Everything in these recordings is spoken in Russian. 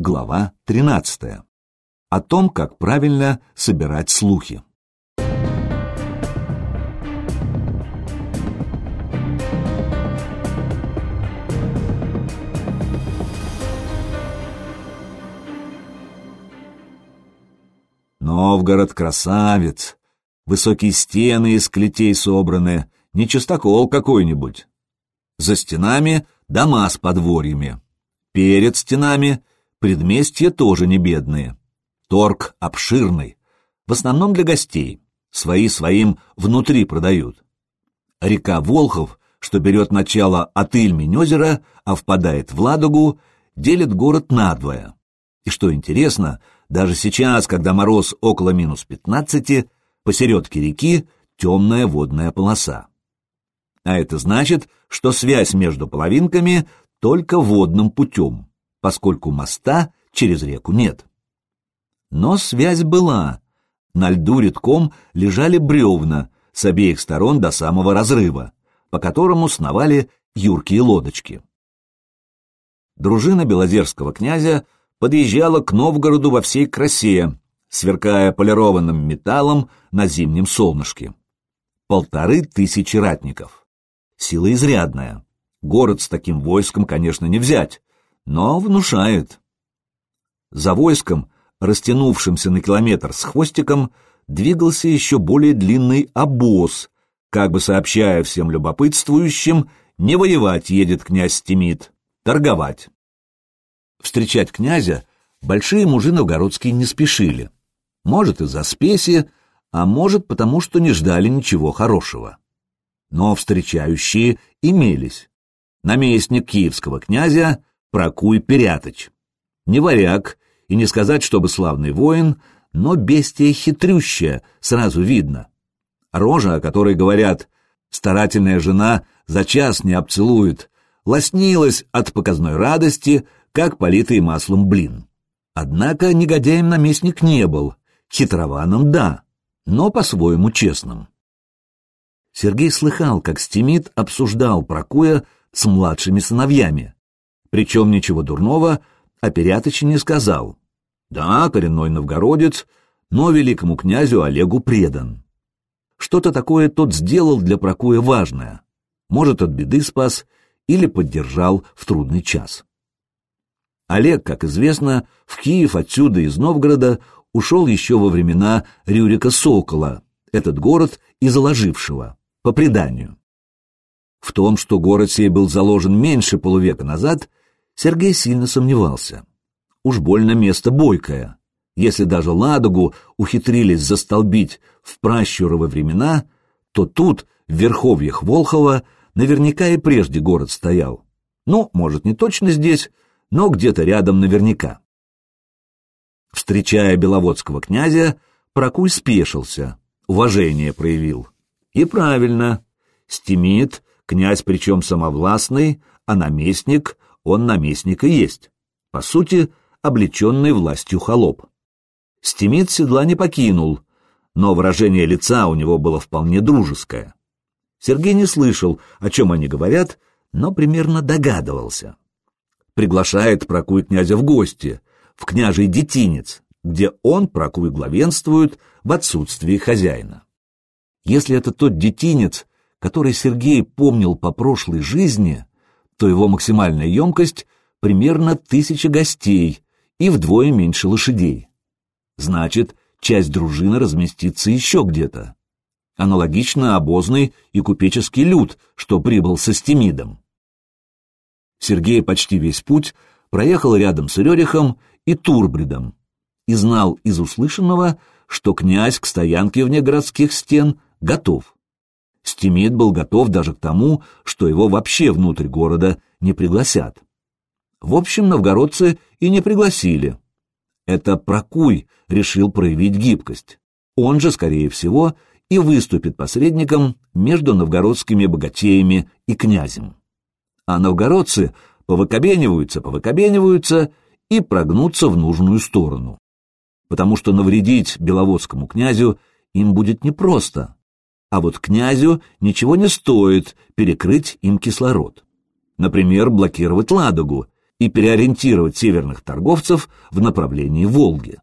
Глава 13. О том, как правильно собирать слухи. Новгород красавец, высокие стены из клетей собраны, не частокол какой-нибудь. За стенами дома с подворьями. Перед стенами предместья тоже не бедные. Торг обширный, в основном для гостей. Свои своим внутри продают. Река Волхов, что берет начало от Ильмень-озера, а впадает в Ладогу, делит город надвое. И что интересно, даже сейчас, когда мороз около минус пятнадцати, посередке реки темная водная полоса. А это значит, что связь между половинками только водным путем, поскольку моста через реку нет. Но связь была. На льду редком лежали бревна с обеих сторон до самого разрыва, по которому сновали юркие лодочки. Дружина Белозерского князя подъезжала к Новгороду во всей красе, сверкая полированным металлом на зимнем солнышке. Полторы тысячи ратников. Сила изрядная. Город с таким войском, конечно, не взять, но внушает. За войском, растянувшимся на километр с хвостиком, двигался еще более длинный обоз, как бы сообщая всем любопытствующим, не воевать едет князь Тимит, торговать. Встречать князя большие мужи новгородские не спешили. Может, из-за спеси, а может, потому что не ждали ничего хорошего. Но встречающие имелись. Наместник киевского князя Прокуй Перятыч. Не варяг, и не сказать, чтобы славный воин, но бестия хитрющая, сразу видно. Рожа, о которой говорят, старательная жена за час не обцелует, лоснилась от показной радости, как политый маслом блин. Однако негодяем наместник не был, хитрованом — да, но по-своему честным. Сергей слыхал, как Стимит обсуждал Прокуя с младшими сыновьями. Причем ничего дурного о Перятыче не сказал. Да, коренной новгородец, но великому князю Олегу предан. Что-то такое тот сделал для Прокуя важное. Может, от беды спас или поддержал в трудный час. Олег, как известно, в Киев отсюда из Новгорода ушел еще во времена Рюрика Сокола, этот город и заложившего, по преданию. В том, что город сей был заложен меньше полувека назад, Сергей сильно сомневался. Уж больно место бойкое. Если даже Ладогу ухитрились застолбить в пращуровы времена, то тут, в верховьях Волхова, наверняка и прежде город стоял. Ну, может, не точно здесь, но где-то рядом наверняка. Встречая беловодского князя, Прокуй спешился, уважение проявил. И правильно, стемит, князь причем самовластный, а наместник, он наместник и есть. По сути, облеченный властью холоп. Стемит седла не покинул, но выражение лица у него было вполне дружеское. Сергей не слышал, о чем они говорят, но примерно догадывался приглашает Прокуй князя в гости, в княжий детинец, где он, Прокуй, главенствует в отсутствии хозяина. Если это тот детинец, который Сергей помнил по прошлой жизни, то его максимальная емкость примерно тысяча гостей и вдвое меньше лошадей. Значит, часть дружины разместится еще где-то. Аналогично обозный и купеческий люд, что прибыл со Стемидом. Сергей почти весь путь проехал рядом с Рерихом и Турбридом и знал из услышанного, что князь к стоянке вне городских стен готов. Стимит был готов даже к тому, что его вообще внутрь города не пригласят. В общем, новгородцы и не пригласили. Это Прокуй решил проявить гибкость. Он же, скорее всего, и выступит посредником между новгородскими богатеями и князем а новгородцы повыкобениваются, повыкобениваются и прогнутся в нужную сторону. Потому что навредить беловодскому князю им будет непросто, а вот князю ничего не стоит перекрыть им кислород. Например, блокировать Ладогу, и переориентировать северных торговцев в направлении Волги.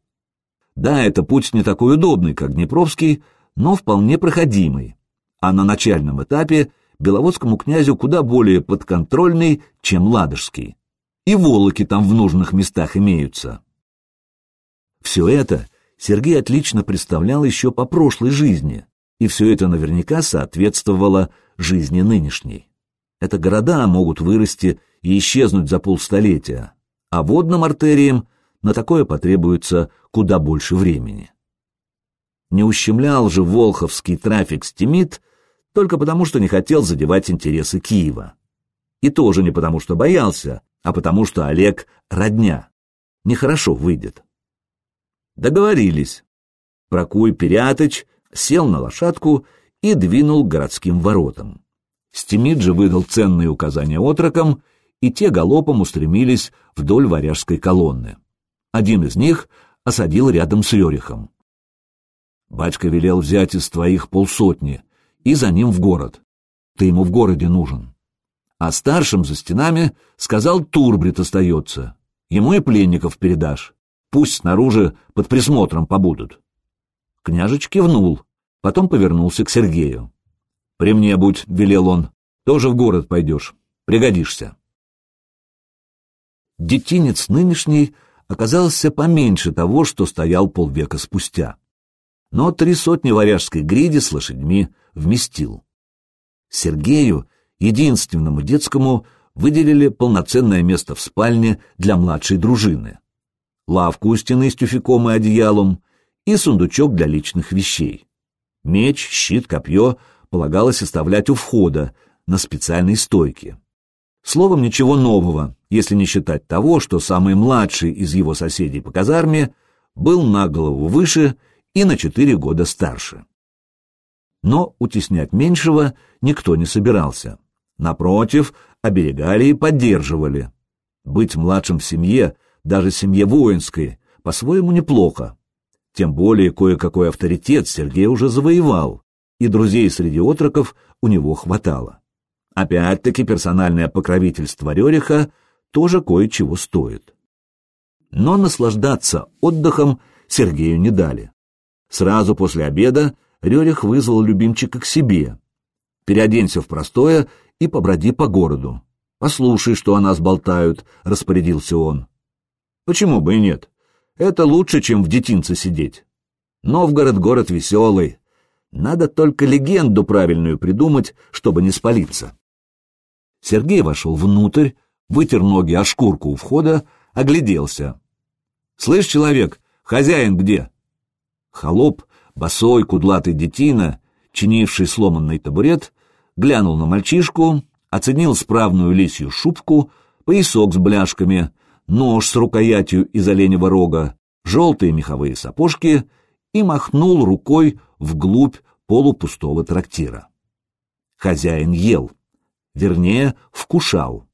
Да, это путь не такой удобный, как Днепровский, но вполне проходимый, а на начальном этапе Беловодскому князю куда более подконтрольный, чем Ладожский. И волоки там в нужных местах имеются. Все это Сергей отлично представлял еще по прошлой жизни, и все это наверняка соответствовало жизни нынешней. Это города могут вырасти и исчезнуть за полстолетия, а водным артериям на такое потребуется куда больше времени. Не ущемлял же волховский трафик стимит только потому, что не хотел задевать интересы Киева. И тоже не потому, что боялся, а потому, что Олег родня. Нехорошо выйдет. Договорились. Прокуй Перятыч сел на лошадку и двинул к городским воротам. Стимид же выдал ценные указания отрокам, и те галопом устремились вдоль варяжской колонны. Один из них осадил рядом с Рерихом. Батька велел взять из твоих полсотни и за ним в город. Ты ему в городе нужен. А старшим за стенами сказал Турбрит остается. Ему и пленников передашь. Пусть снаружи под присмотром побудут. Княжич кивнул, потом повернулся к Сергею. «При мне будь», — велел он, — «тоже в город пойдешь, пригодишься». Детинец нынешний оказался поменьше того, что стоял полвека спустя. Но три сотни варяжской гриди с лошадьми вместил. Сергею, единственному детскому, выделили полноценное место в спальне для младшей дружины. Лавку у стены с тюфяком и одеялом, и сундучок для личных вещей. Меч, щит, копье полагалось оставлять у входа, на специальной стойке. Словом, ничего нового, если не считать того, что самый младший из его соседей по казарме был на голову выше и на четыре года старше. Но утеснять меньшего никто не собирался. Напротив, оберегали и поддерживали. Быть младшим в семье, даже семье воинской, по-своему неплохо. Тем более кое-какой авторитет Сергей уже завоевал, и друзей среди отроков у него хватало. Опять-таки персональное покровительство Рериха тоже кое-чего стоит. Но наслаждаться отдыхом Сергею не дали. Сразу после обеда Рерих вызвал любимчика к себе. «Переоденься в простое и поброди по городу. Послушай, что о нас болтают», — распорядился он. «Почему бы и нет? Это лучше, чем в детинце сидеть. Новгород — город веселый. Надо только легенду правильную придумать, чтобы не спалиться. Сергей вошел внутрь, вытер ноги о шкурку у входа, огляделся. — Слышь, человек, хозяин где? Холоп, босой, кудлатый детина, чинивший сломанный табурет, глянул на мальчишку, оценил справную лисью шубку, поясок с бляшками — нож с рукоятью из оленевого рога, желтые меховые сапожки и махнул рукой вглубь полупустого трактира. Хозяин ел, вернее, вкушал.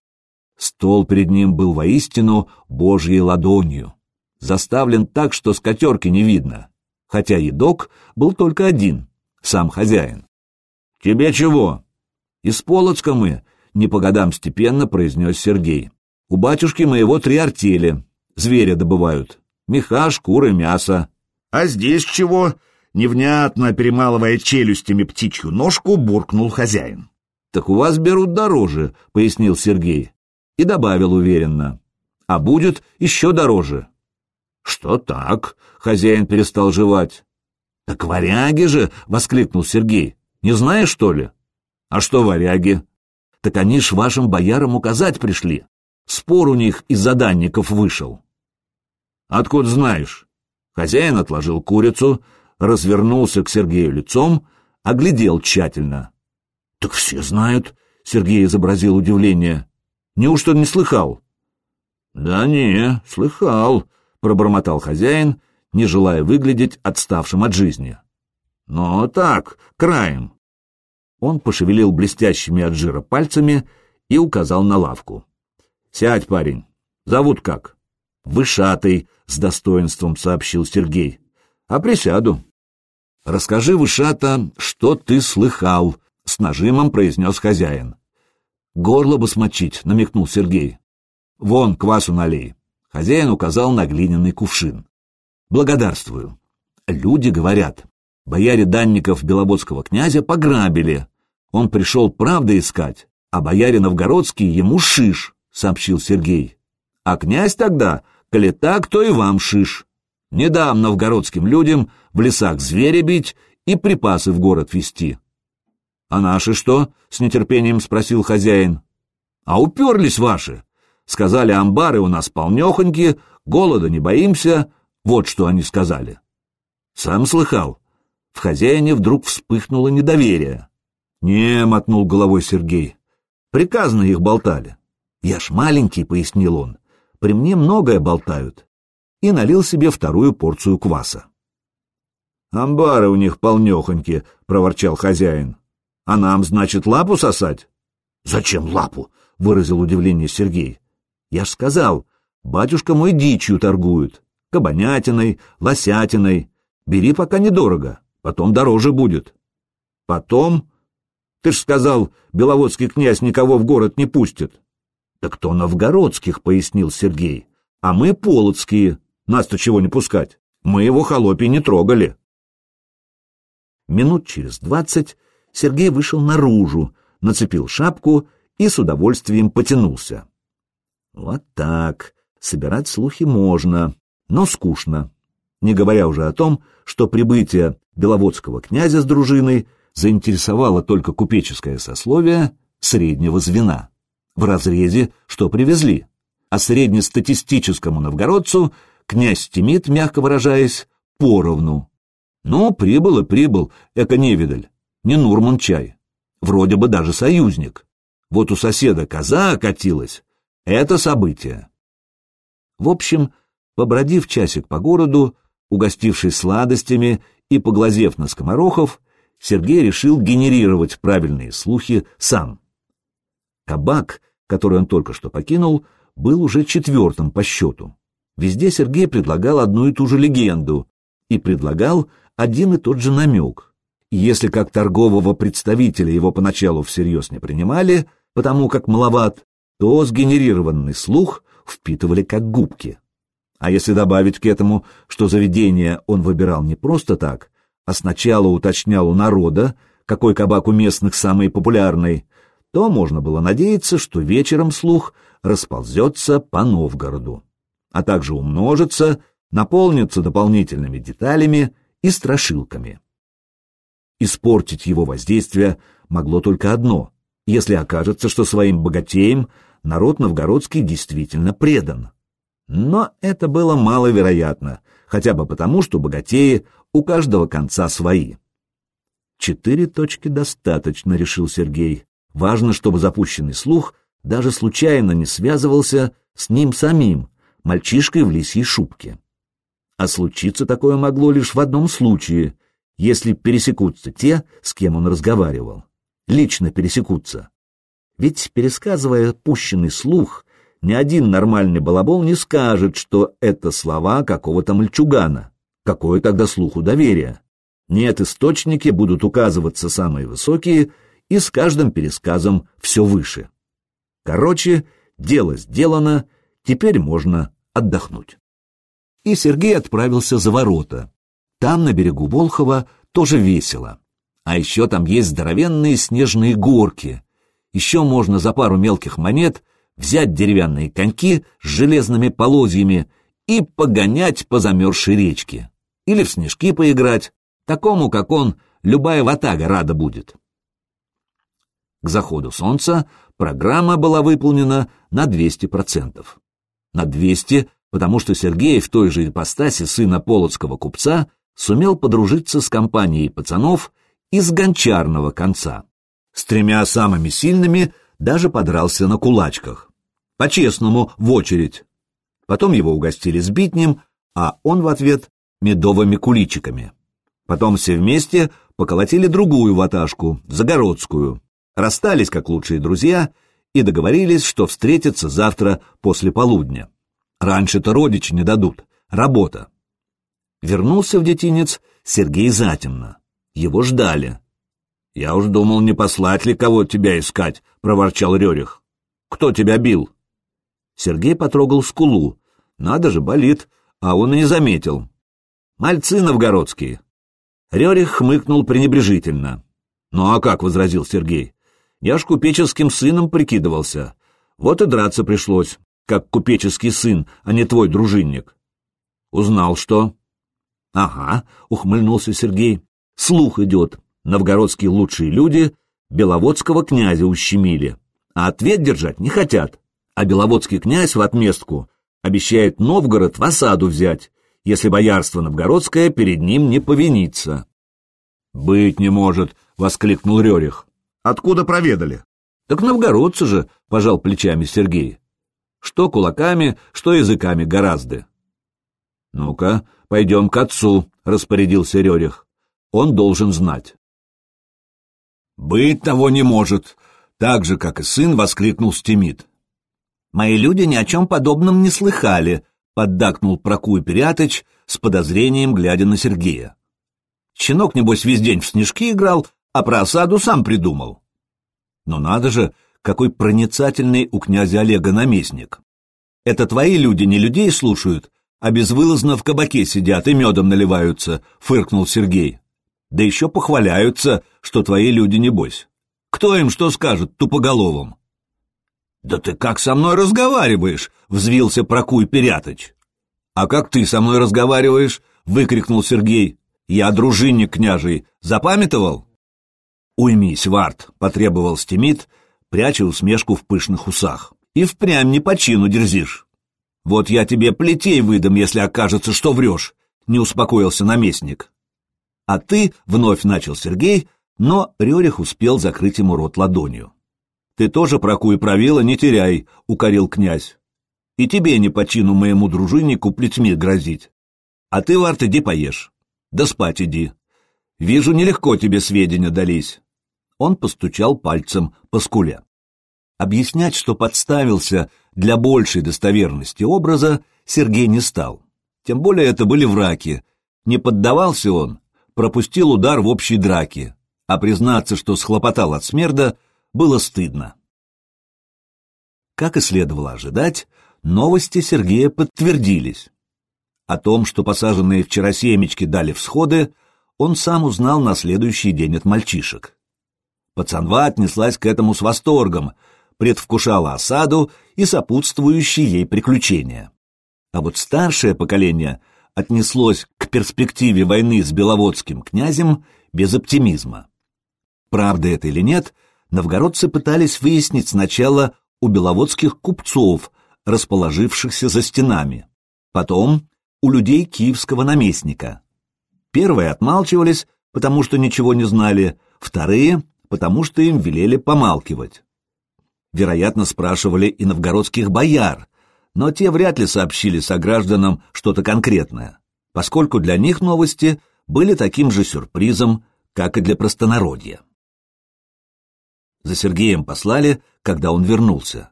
Стол перед ним был воистину божьей ладонью, заставлен так, что скатерки не видно, хотя едок был только один, сам хозяин. — Тебе чего? — Из Полоцка мы, — не по годам степенно произнес Сергей. У батюшки моего три артели. Зверя добывают. Меха, шкуры, мясо. А здесь чего? Невнятно перемалывая челюстями птичью ножку, буркнул хозяин. Так у вас берут дороже, пояснил Сергей. И добавил уверенно. А будет еще дороже. Что так? Хозяин перестал жевать. Так варяги же, воскликнул Сергей. Не знаешь, что ли? А что варяги? Так они ж вашим боярам указать пришли. Спор у них из заданников вышел. Откуда знаешь? Хозяин отложил курицу, развернулся к Сергею лицом, оглядел тщательно. Так все знают, Сергей изобразил удивление. Неужто не слыхал? Да не, слыхал, пробормотал хозяин, не желая выглядеть отставшим от жизни. Но так, краем. Он пошевелил блестящими от жира пальцами и указал на лавку. Сядь, парень. Зовут как? Вышатый, с достоинством сообщил Сергей. А присяду. Расскажи, Вышата, что ты слыхал, с нажимом произнес хозяин. Горло бы смочить, намекнул Сергей. Вон, квасу налей. Хозяин указал на глиняный кувшин. Благодарствую. Люди говорят, бояре данников Беловодского князя пограбили. Он пришел правды искать, а бояре новгородские ему шиш, сообщил Сергей. А князь тогда, коли так, то и вам шиш. Не дам новгородским людям в лесах зверя бить и припасы в город везти. — А наши что? — с нетерпением спросил хозяин. — А уперлись ваши. Сказали, амбары у нас полнехоньки, голода не боимся. Вот что они сказали. Сам слыхал. В хозяине вдруг вспыхнуло недоверие. — Не, — мотнул головой Сергей. — Приказно их болтали. — Я ж маленький, — пояснил он. — При мне многое болтают и налил себе вторую порцию кваса. «Амбары у них полнехоньки», — проворчал хозяин. «А нам, значит, лапу сосать?» «Зачем лапу?» — выразил удивление Сергей. «Я ж сказал, батюшка мой дичью торгует, кабанятиной, лосятиной. Бери пока недорого, потом дороже будет». «Потом?» «Ты ж сказал, беловодский князь никого в город не пустит». «Так кто новгородских», — пояснил Сергей, — «а мы полоцкие, нас-то чего не пускать? Мы его холопи не трогали. Минут через двадцать Сергей вышел наружу, нацепил шапку и с удовольствием потянулся. Вот так. Собирать слухи можно, но скучно. Не говоря уже о том, что прибытие беловодского князя с дружиной заинтересовало только купеческое сословие среднего звена. В разрезе, что привезли, а среднестатистическому новгородцу князь Тимит, мягко выражаясь, поровну. Ну, прибыл и прибыл, эко-невидаль, не Нурман чай. Вроде бы даже союзник. Вот у соседа коза окатилась. Это событие. В общем, побродив часик по городу, угостившись сладостями и поглазев на скоморохов, Сергей решил генерировать правильные слухи сам. Кабак, который он только что покинул, был уже четвертым по счету. Везде Сергей предлагал одну и ту же легенду и предлагал один и тот же намек. Если как торгового представителя его поначалу всерьез не принимали, потому как маловат, то сгенерированный слух впитывали как губки. А если добавить к этому, что заведение он выбирал не просто так, а сначала уточнял у народа, какой кабак у местных самый популярный, то можно было надеяться, что вечером слух расползется по Новгороду а также умножится, наполнится дополнительными деталями и страшилками. Испортить его воздействие могло только одно, если окажется, что своим богатеям народ новгородский действительно предан. Но это было маловероятно, хотя бы потому, что богатеи у каждого конца свои. Четыре точки достаточно, решил Сергей. Важно, чтобы запущенный слух даже случайно не связывался с ним самим, мальчишкой в лисьей шубке. А случиться такое могло лишь в одном случае, если пересекутся те, с кем он разговаривал. Лично пересекутся. Ведь, пересказывая пущенный слух, ни один нормальный балабол не скажет, что это слова какого-то мальчугана. Какое тогда слуху доверия? Нет, источники будут указываться самые высокие, и с каждым пересказом все выше. Короче, дело сделано, Теперь можно отдохнуть. И Сергей отправился за ворота. Там, на берегу Волхова, тоже весело. А еще там есть здоровенные снежные горки. Еще можно за пару мелких монет взять деревянные коньки с железными полозьями и погонять по замерзшей речке. Или в снежки поиграть. Такому, как он, любая ватага рада будет. К заходу солнца программа была выполнена на 200% на 200, потому что Сергей в той же ипостаси сына полоцкого купца сумел подружиться с компанией пацанов из гончарного конца. С тремя самыми сильными даже подрался на кулачках. По-честному, в очередь. Потом его угостили сбитнем, а он в ответ медовыми куличиками. Потом все вместе поколотили другую ваташку, загородскую, расстались как лучшие друзья и договорились, что встретятся завтра после полудня. Раньше-то родичи не дадут. Работа. Вернулся в детинец Сергей затемно. Его ждали. — Я уж думал, не послать ли кого тебя искать, — проворчал Рерих. — Кто тебя бил? Сергей потрогал скулу. Надо же, болит, а он и не заметил. Мальцы новгородские. Рерих хмыкнул пренебрежительно. «Ну а как?» — возразил Сергей. «Я ж купеческим сыном прикидывался. Вот и драться пришлось, как купеческий сын, а не твой дружинник». «Узнал, что?» «Ага», — ухмыльнулся Сергей. «Слух идет. Новгородские лучшие люди Беловодского князя ущемили, а ответ держать не хотят. А Беловодский князь в отместку обещает Новгород в осаду взять, если боярство новгородское перед ним не повинится. — Быть не может, — воскликнул Рерих. — Откуда проведали? — Так новгородцы же, — пожал плечами Сергей. — Что кулаками, что языками гораздо. — Ну-ка, пойдем к отцу, — распорядился Рерих. — Он должен знать. — Быть того не может, — так же, как и сын, воскликнул Стимит. Мои люди ни о чем подобном не слыхали, — поддакнул Прокуй Перятыч с подозрением, глядя на Сергея. Щенок, небось, весь день в снежки играл, а про осаду сам придумал. Но надо же, какой проницательный у князя Олега наместник. Это твои люди не людей слушают, а безвылазно в кабаке сидят и медом наливаются, — фыркнул Сергей. Да еще похваляются, что твои люди небось. Кто им что скажет тупоголовым? «Да ты как со мной разговариваешь?» — взвился Прокуй Перятыч. «А как ты со мной разговариваешь?» — выкрикнул Сергей. «Я дружинник княжий. Запамятовал?» «Уймись, Варт», — потребовал Стимит, пряча усмешку в пышных усах. «И впрямь не по чину дерзишь. Вот я тебе плетей выдам, если окажется, что врешь», — не успокоился наместник. «А ты», — вновь начал Сергей, но Рерих успел закрыть ему рот ладонью. Ты тоже прокуй правила не теряй, — укорил князь. И тебе не по чину моему дружиннику плетьми грозить. А ты, Варт, иди поешь. Да спать иди. Вижу, нелегко тебе сведения дались. Он постучал пальцем по скуле. Объяснять, что подставился для большей достоверности образа, Сергей не стал. Тем более это были враки. Не поддавался он, пропустил удар в общей драке, а признаться, что схлопотал от смерда — было стыдно. Как и следовало ожидать, новости Сергея подтвердились. О том, что посаженные вчера семечки дали всходы, он сам узнал на следующий день от мальчишек. Пацанва отнеслась к этому с восторгом, предвкушала осаду и сопутствующие ей приключения. А вот старшее поколение отнеслось к перспективе войны с беловодским князем без оптимизма. Правда это или нет, новгородцы пытались выяснить сначала у беловодских купцов, расположившихся за стенами, потом у людей киевского наместника. Первые отмалчивались, потому что ничего не знали, вторые — потому что им велели помалкивать. Вероятно, спрашивали и новгородских бояр, но те вряд ли сообщили согражданам что-то конкретное, поскольку для них новости были таким же сюрпризом, как и для простонародья. За Сергеем послали, когда он вернулся.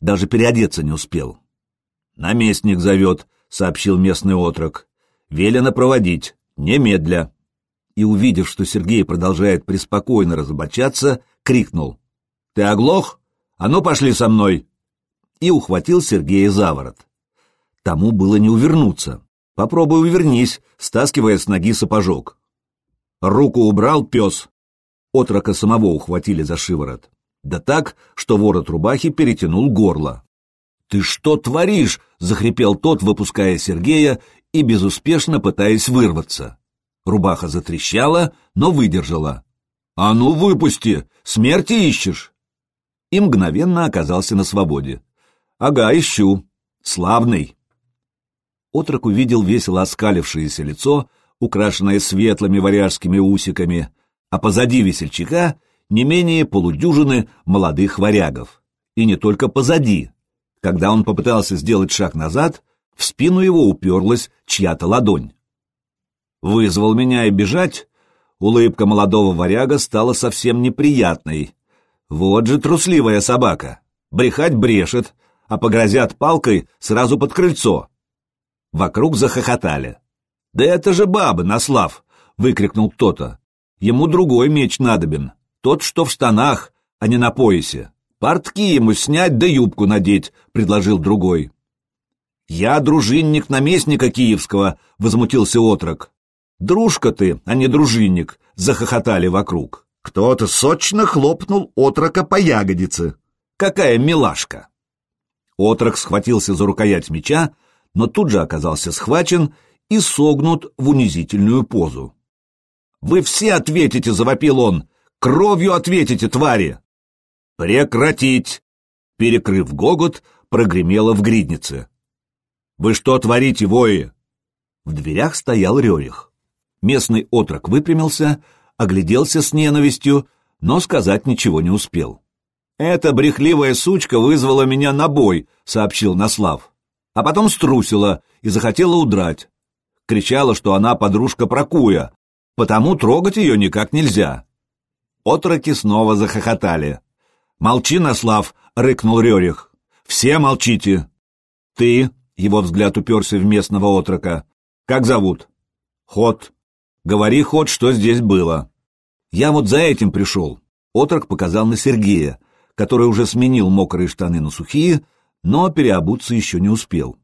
Даже переодеться не успел. «Наместник зовет», — сообщил местный отрок. «Велено проводить, немедля». И, увидев, что Сергей продолжает преспокойно разоблачаться, крикнул. «Ты оглох? А ну, пошли со мной!» И ухватил Сергея за ворот. Тому было не увернуться. «Попробуй увернись», стаскивая с ноги сапожок. Руку убрал пес, Отрока самого ухватили за шиворот. Да так, что ворот рубахи перетянул горло. «Ты что творишь?» — захрипел тот, выпуская Сергея и безуспешно пытаясь вырваться. Рубаха затрещала, но выдержала. «А ну выпусти! Смерти ищешь!» И мгновенно оказался на свободе. «Ага, ищу. Славный!» Отрок увидел весело оскалившееся лицо, украшенное светлыми варяжскими усиками, а позади весельчака не менее полудюжины молодых варягов. И не только позади. Когда он попытался сделать шаг назад, в спину его уперлась чья-то ладонь. Вызвал меня и бежать, улыбка молодого варяга стала совсем неприятной. Вот же трусливая собака. Брехать брешет, а погрозят палкой сразу под крыльцо. Вокруг захохотали. «Да это же баба, Наслав!» — выкрикнул кто-то. Ему другой меч надобен, тот, что в штанах, а не на поясе. Портки ему снять да юбку надеть, предложил другой. Я дружинник наместника киевского, возмутился отрок. Дружка ты, а не дружинник, захохотали вокруг. Кто-то сочно хлопнул отрока по ягодице. Какая милашка! Отрок схватился за рукоять меча, но тут же оказался схвачен и согнут в унизительную позу. «Вы все ответите!» — завопил он. «Кровью ответите, твари!» «Прекратить!» Перекрыв гогот, прогремело в гриднице. «Вы что творите, вои?» В дверях стоял Рерих. Местный отрок выпрямился, огляделся с ненавистью, но сказать ничего не успел. «Эта брехливая сучка вызвала меня на бой», — сообщил Наслав. А потом струсила и захотела удрать. Кричала, что она подружка Прокуя, потому трогать ее никак нельзя. Отроки снова захохотали. «Молчи, Наслав!» — рыкнул Рерих. «Все молчите!» «Ты...» — его взгляд уперся в местного отрока. «Как зовут?» «Ход. Говори, Ход, что здесь было». «Я вот за этим пришел». Отрок показал на Сергея, который уже сменил мокрые штаны на сухие, но переобуться еще не успел.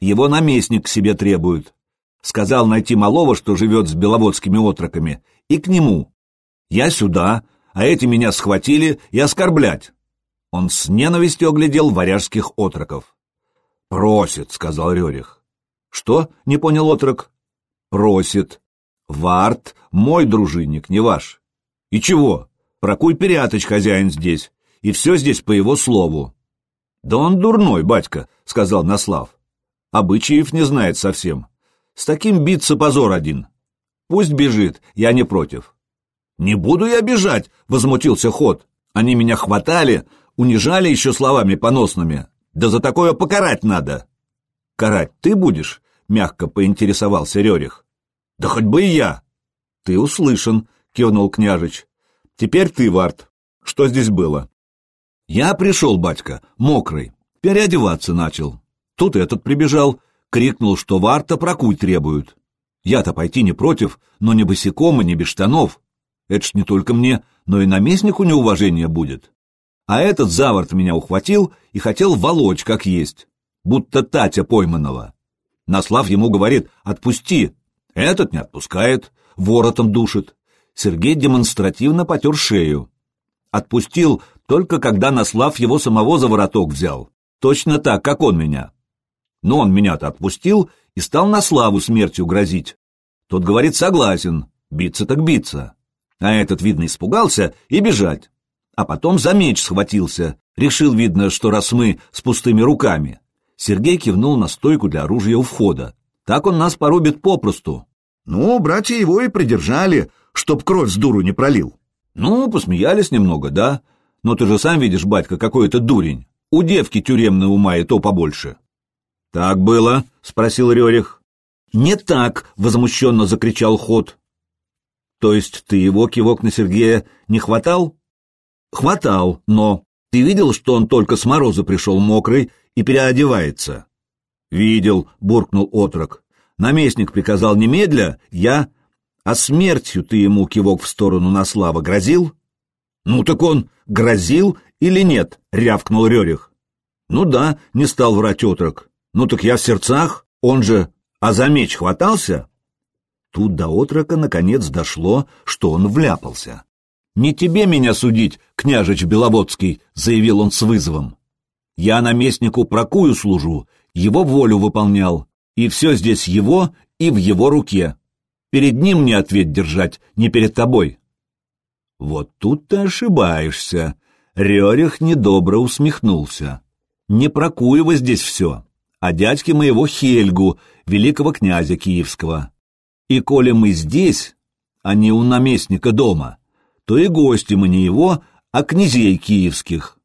Его наместник к себе требует. Сказал найти малого, что живет с беловодскими отроками, и к нему. Я сюда, а эти меня схватили и оскорблять. Он с ненавистью оглядел варяжских отроков. «Просит», — сказал Рерих. «Что?» — не понял отрок. «Просит. Варт — мой дружинник, не ваш. И чего? Прокуй Перятыч хозяин здесь, и все здесь по его слову». «Да он дурной, батька», — сказал Наслав. «Обычаев не знает совсем. С таким биться позор один. Пусть бежит, я не против. «Не буду я бежать!» — возмутился Ход. «Они меня хватали, унижали еще словами поносными. Да за такое покарать надо!» «Карать ты будешь?» — мягко поинтересовался Рерих. «Да хоть бы и я!» «Ты услышан!» — кивнул княжич. «Теперь ты, Варт. Что здесь было?» «Я пришел, батька, мокрый. Переодеваться начал. Тут этот прибежал, крикнул, что Варта прокуй требуют. Я-то пойти не против, но не босиком и не без штанов. Это ж не только мне, но и наместнику неуважение будет. А этот заворт меня ухватил и хотел волочь, как есть, будто Татя пойманного. Наслав ему говорит «отпусти». Этот не отпускает, воротом душит. Сергей демонстративно потер шею. Отпустил только когда Наслав его самого за вороток взял. Точно так, как он меня. Но он меня-то отпустил и стал Наславу смертью грозить. Тот говорит «согласен, биться так биться». А этот, видно, испугался и бежать. А потом за меч схватился. Решил, видно, что раз мы с пустыми руками. Сергей кивнул на стойку для оружия у входа. Так он нас порубит попросту. Ну, братья его и придержали, чтоб кровь с дуру не пролил. Ну, посмеялись немного, да. Но ты же сам видишь, батька, какой это дурень. У девки тюремной ума и то побольше. Так было? спросил Рерих. Не так, возмущенно закричал Ход. То есть ты его, кивок на Сергея, не хватал? Хватал, но ты видел, что он только с мороза пришел мокрый и переодевается? Видел, буркнул отрок. Наместник приказал немедля, я... А смертью ты ему кивок в сторону Наслава грозил? Ну так он грозил или нет? Рявкнул Рерих. Ну да, не стал врать отрок. Ну так я в сердцах, он же... А за меч хватался? Тут до отрока наконец дошло, что он вляпался. «Не тебе меня судить, княжич Беловодский», — заявил он с вызовом. «Я наместнику Прокую служу, его волю выполнял, и все здесь его и в его руке. Перед ним мне ответ держать, не перед тобой». «Вот тут ты ошибаешься», — Рерих недобро усмехнулся. «Не Прокуева здесь все, а дядьки моего Хельгу, великого князя киевского. И коли мы здесь, а не у наместника дома, то и гости мы не его, а князей киевских.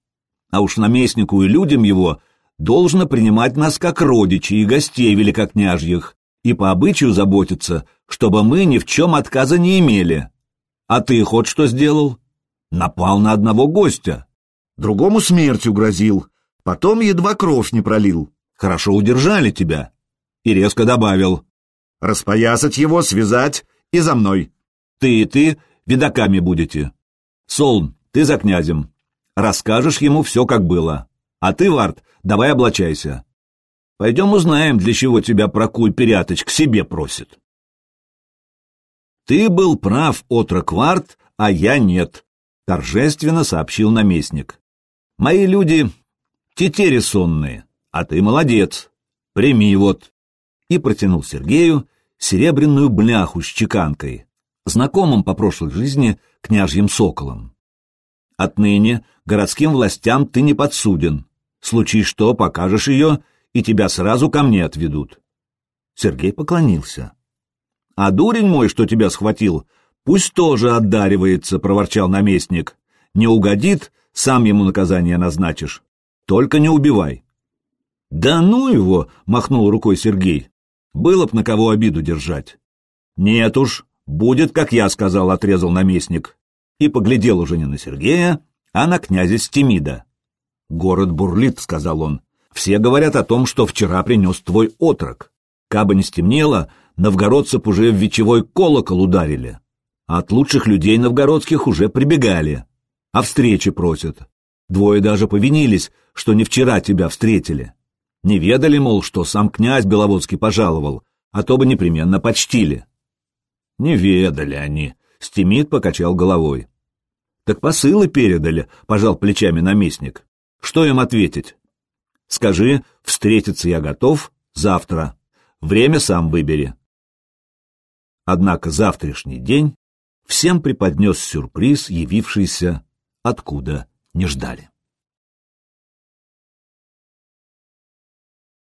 А уж наместнику и людям его должно принимать нас как родичей и гостей великокняжьих и по обычаю заботиться, чтобы мы ни в чем отказа не имели. А ты хоть что сделал? Напал на одного гостя. Другому смертью грозил, потом едва кровь не пролил. Хорошо удержали тебя. И резко добавил. Распоясать его, связать и за мной. Ты и ты видаками будете. Солн, ты за князем. Расскажешь ему все, как было. А ты, Вард, давай облачайся. Пойдем узнаем, для чего тебя Прокуй Перятыч к себе просит. Ты был прав, отрок Вард, а я нет, торжественно сообщил наместник. Мои люди тетери сонные, а ты молодец. Прими вот. И протянул Сергею серебряную бляху с чеканкой, знакомым по прошлой жизни княжьим соколом. Отныне городским властям ты не подсуден. Случай что, покажешь ее, и тебя сразу ко мне отведут. Сергей поклонился. — А дурень мой, что тебя схватил, пусть тоже отдаривается, — проворчал наместник. — Не угодит, сам ему наказание назначишь. Только не убивай. — Да ну его, — махнул рукой Сергей. — Было б на кого обиду держать. — Нет уж, будет, как я сказал, — отрезал наместник. И поглядел уже не на Сергея, а на князя Стемида. «Город бурлит», — сказал он. «Все говорят о том, что вчера принес твой отрок. Кабы не стемнело, новгородцев уже в вечевой колокол ударили. От лучших людей новгородских уже прибегали. А встречи просят. Двое даже повинились, что не вчера тебя встретили. Не ведали, мол, что сам князь Беловодский пожаловал, а то бы непременно почтили». «Не ведали они», — Стемид покачал головой. «Так посылы передали», — пожал плечами наместник. Что им ответить? Скажи, встретиться я готов завтра. Время сам выбери. Однако завтрашний день всем преподнес сюрприз, явившийся откуда не ждали.